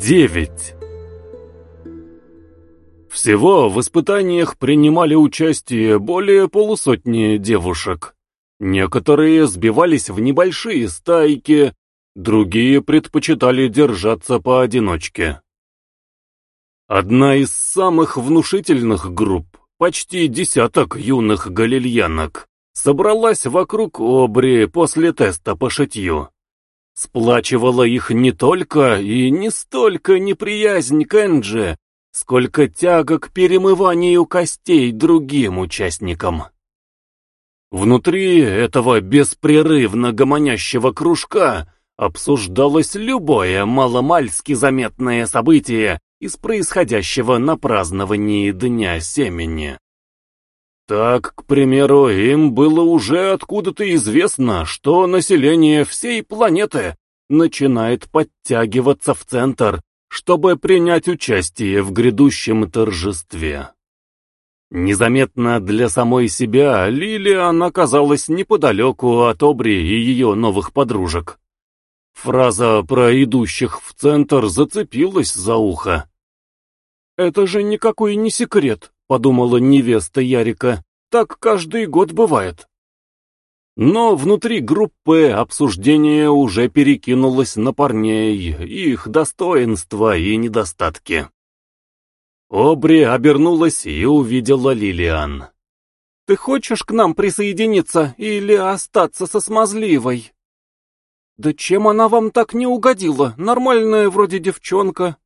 Девять. Всего в испытаниях принимали участие более полусотни девушек. Некоторые сбивались в небольшие стайки, другие предпочитали держаться поодиночке. Одна из самых внушительных групп, почти десяток юных галильянок, собралась вокруг Обри после теста по шитью. Сплачивала их не только и не столько неприязнь к Энджи, сколько тяга к перемыванию костей другим участникам. Внутри этого беспрерывно гомонящего кружка обсуждалось любое маломальски заметное событие из происходящего на праздновании Дня Семени. Так, к примеру, им было уже откуда-то известно, что население всей планеты начинает подтягиваться в центр, чтобы принять участие в грядущем торжестве. Незаметно для самой себя Лилиан оказалась неподалеку от Обри и ее новых подружек. Фраза про идущих в центр зацепилась за ухо. «Это же никакой не секрет», подумала невеста Ярика. Так каждый год бывает. Но внутри группы обсуждение уже перекинулось на парней, их достоинства и недостатки. Обри обернулась и увидела Лилиан. «Ты хочешь к нам присоединиться или остаться со смазливой?» «Да чем она вам так не угодила? Нормальная вроде девчонка».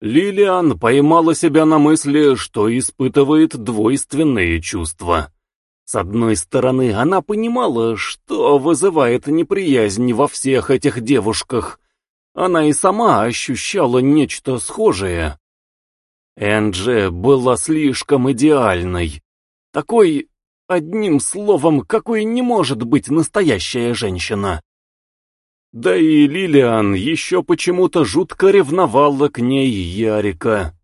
Лилиан поймала себя на мысли, что испытывает двойственные чувства. С одной стороны, она понимала, что вызывает неприязнь во всех этих девушках. Она и сама ощущала нечто схожее. Энджи была слишком идеальной. Такой, одним словом, какой не может быть настоящая женщина. Да и Лилиан еще почему-то жутко ревновала к ней Ярика.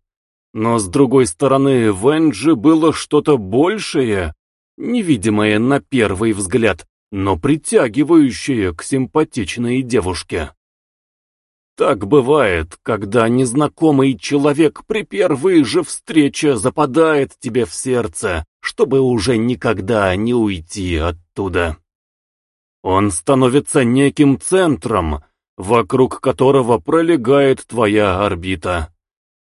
Но с другой стороны, в Энджи было что-то большее, невидимое на первый взгляд, но притягивающее к симпатичной девушке. Так бывает, когда незнакомый человек при первой же встрече западает тебе в сердце, чтобы уже никогда не уйти оттуда. Он становится неким центром, вокруг которого пролегает твоя орбита.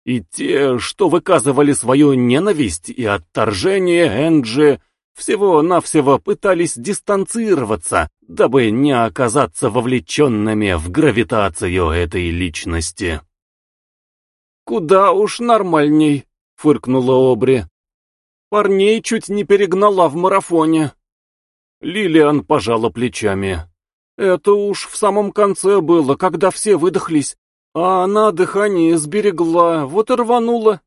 И те, что выказывали свою ненависть и отторжение Энджи, всего-навсего пытались дистанцироваться, дабы не оказаться вовлеченными в гравитацию этой личности. «Куда уж нормальней», — фыркнула Обри. «Парней чуть не перегнала в марафоне». Лилиан пожала плечами. Это уж в самом конце было, когда все выдохлись, а она дыхание сберегла, вот и рванула.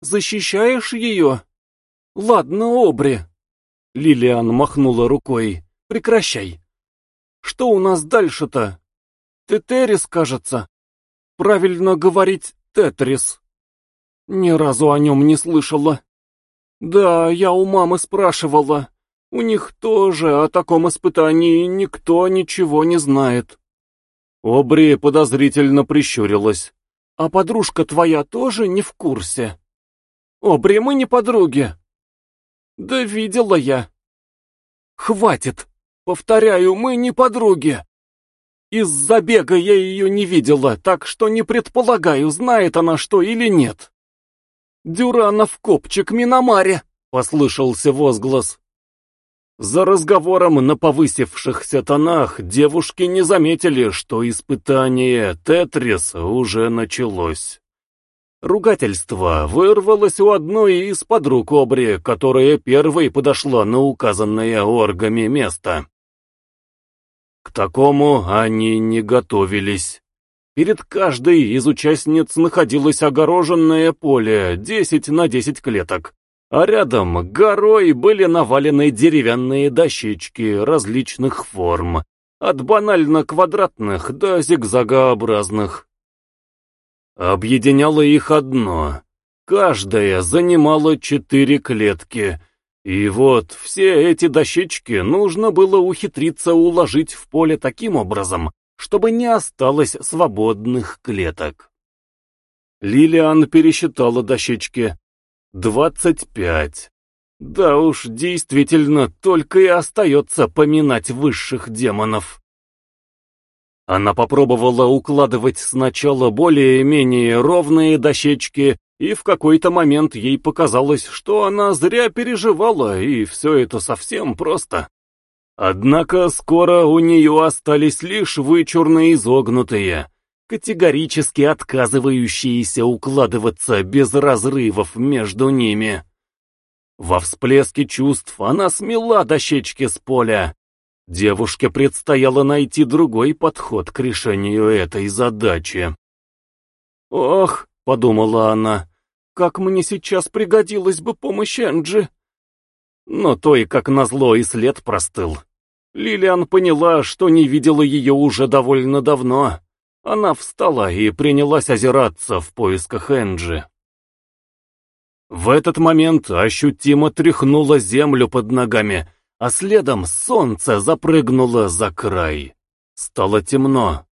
Защищаешь ее? Ладно, Обри. Лилиан махнула рукой. Прекращай. Что у нас дальше-то? Тетерис, кажется. Правильно говорить Тетрис. Ни разу о нем не слышала. Да, я у мамы спрашивала. У них тоже о таком испытании никто ничего не знает. Обри подозрительно прищурилась. А подружка твоя тоже не в курсе? Обри, мы не подруги. Да видела я. Хватит. Повторяю, мы не подруги. Из забега я ее не видела, так что не предполагаю, знает она что или нет. «Дюранов копчик Миномаре!» — послышался возглас. За разговором на повысившихся тонах девушки не заметили, что испытание Тетрис уже началось. Ругательство вырвалось у одной из подруг Обри, которая первой подошла на указанное оргами место. К такому они не готовились. Перед каждой из участниц находилось огороженное поле 10 на 10 клеток, а рядом горой были навалены деревянные дощечки различных форм, от банально квадратных до зигзагообразных. Объединяло их одно. Каждая занимала четыре клетки, и вот все эти дощечки нужно было ухитриться уложить в поле таким образом, чтобы не осталось свободных клеток. Лилиан пересчитала дощечки. Двадцать пять. Да уж, действительно, только и остается поминать высших демонов. Она попробовала укладывать сначала более-менее ровные дощечки, и в какой-то момент ей показалось, что она зря переживала, и все это совсем просто. Однако скоро у нее остались лишь вычурно изогнутые, категорически отказывающиеся укладываться без разрывов между ними. Во всплеске чувств она смела дощечки с поля. Девушке предстояло найти другой подход к решению этой задачи. «Ох», — подумала она, — «как мне сейчас пригодилась бы помощь Энджи!» Но то и как назло и след простыл. Лилиан поняла, что не видела ее уже довольно давно. Она встала и принялась озираться в поисках Энджи. В этот момент ощутимо тряхнула землю под ногами, а следом солнце запрыгнуло за край. Стало темно.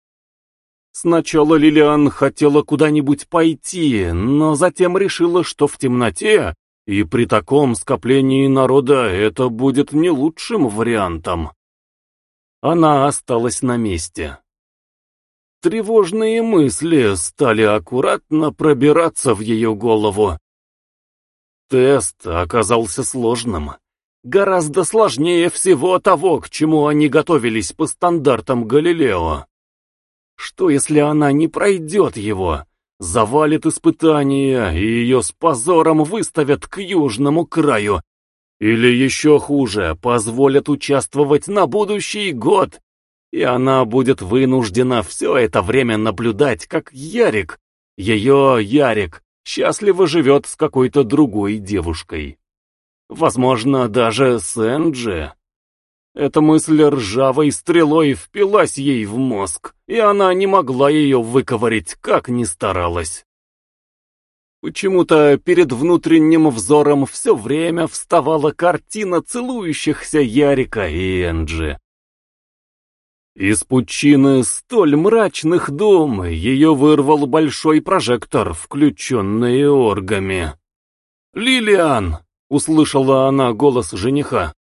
Сначала Лилиан хотела куда-нибудь пойти, но затем решила, что в темноте и при таком скоплении народа это будет не лучшим вариантом. Она осталась на месте. Тревожные мысли стали аккуратно пробираться в ее голову. Тест оказался сложным. Гораздо сложнее всего того, к чему они готовились по стандартам Галилео. Что если она не пройдет его? завалит испытания, и ее с позором выставят к южному краю. Или еще хуже, позволят участвовать на будущий год, и она будет вынуждена все это время наблюдать, как Ярик, ее Ярик, счастливо живет с какой-то другой девушкой. Возможно, даже с Энджи. Эта мысль ржавой стрелой впилась ей в мозг, и она не могла ее выковырять, как ни старалась. Почему-то перед внутренним взором все время вставала картина целующихся Ярика и Энджи. Из пучины столь мрачных дум ее вырвал большой прожектор, включенный оргами. «Лилиан!» — услышала она голос жениха.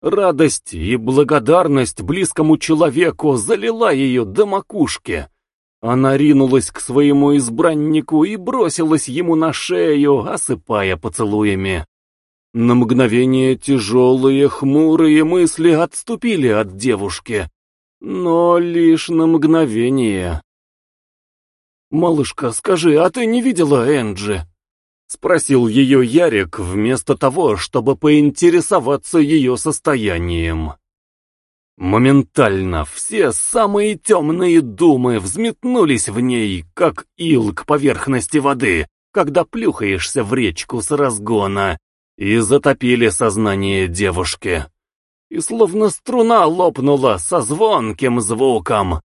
Радость и благодарность близкому человеку залила ее до макушки. Она ринулась к своему избраннику и бросилась ему на шею, осыпая поцелуями. На мгновение тяжелые, хмурые мысли отступили от девушки, но лишь на мгновение. «Малышка, скажи, а ты не видела Энджи?» Спросил ее Ярик вместо того, чтобы поинтересоваться ее состоянием. Моментально все самые темные думы взметнулись в ней, как ил к поверхности воды, когда плюхаешься в речку с разгона, и затопили сознание девушки. И словно струна лопнула со звонким звуком,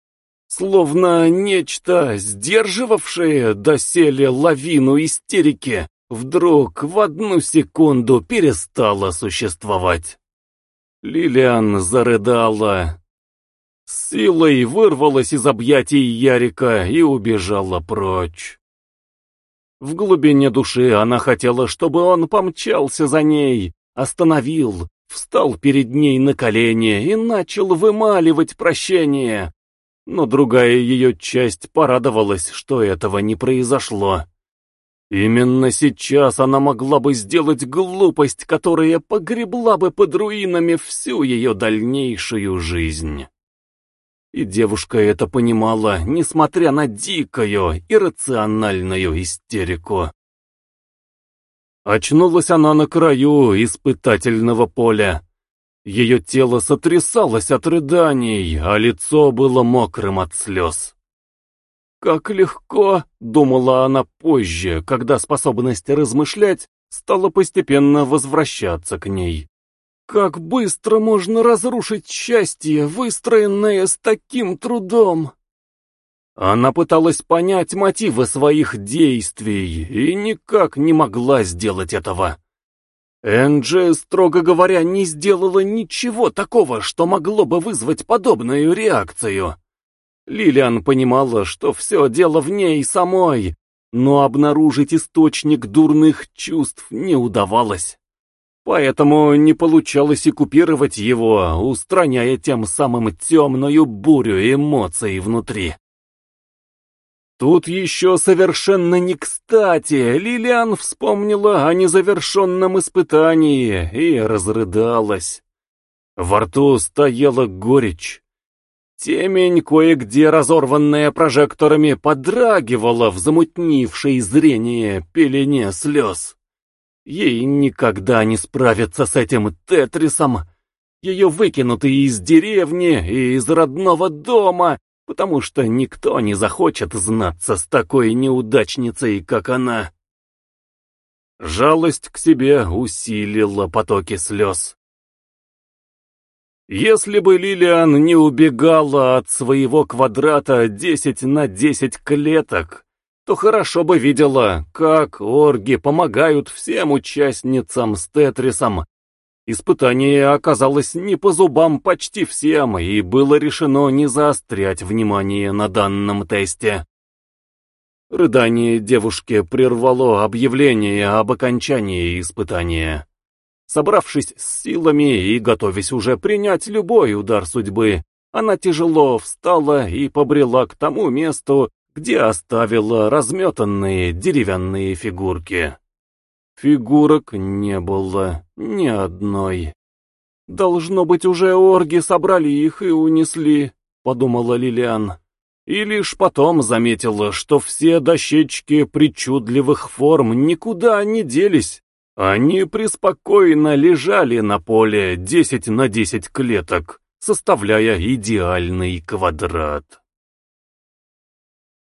словно нечто, сдерживавшее доселе лавину истерики, вдруг в одну секунду перестала существовать. Лилиан зарыдала, силой вырвалась из объятий Ярика и убежала прочь. В глубине души она хотела, чтобы он помчался за ней, остановил, встал перед ней на колени и начал вымаливать прощение. Но другая ее часть порадовалась, что этого не произошло. Именно сейчас она могла бы сделать глупость, которая погребла бы под руинами всю ее дальнейшую жизнь. И девушка это понимала, несмотря на дикую, иррациональную истерику. Очнулась она на краю испытательного поля. Ее тело сотрясалось от рыданий, а лицо было мокрым от слез. Как легко, думала она позже, когда способность размышлять стала постепенно возвращаться к ней. Как быстро можно разрушить счастье, выстроенное с таким трудом. Она пыталась понять мотивы своих действий и никак не могла сделать этого. Энджи, строго говоря, не сделала ничего такого, что могло бы вызвать подобную реакцию. Лилиан понимала, что все дело в ней самой, но обнаружить источник дурных чувств не удавалось. Поэтому не получалось и купировать его, устраняя тем самым темную бурю эмоций внутри. Тут еще совершенно не кстати Лилиан вспомнила о незавершенном испытании и разрыдалась. Во рту стояла горечь. Темень, кое-где разорванная прожекторами, подрагивала в замутнившей зрение пелене слез. Ей никогда не справиться с этим Тетрисом. Ее выкинуты из деревни и из родного дома, потому что никто не захочет знаться с такой неудачницей, как она. Жалость к себе усилила потоки слез. Если бы Лилиан не убегала от своего квадрата 10 на 10 клеток, то хорошо бы видела, как орги помогают всем участницам с Тетрисом. Испытание оказалось не по зубам почти всем, и было решено не заострять внимание на данном тесте. Рыдание девушки прервало объявление об окончании испытания. Собравшись с силами и готовясь уже принять любой удар судьбы, она тяжело встала и побрела к тому месту, где оставила разметанные деревянные фигурки. Фигурок не было ни одной. «Должно быть, уже орги собрали их и унесли», — подумала Лилиан. И лишь потом заметила, что все дощечки причудливых форм никуда не делись. Они преспокойно лежали на поле 10 на 10 клеток, составляя идеальный квадрат.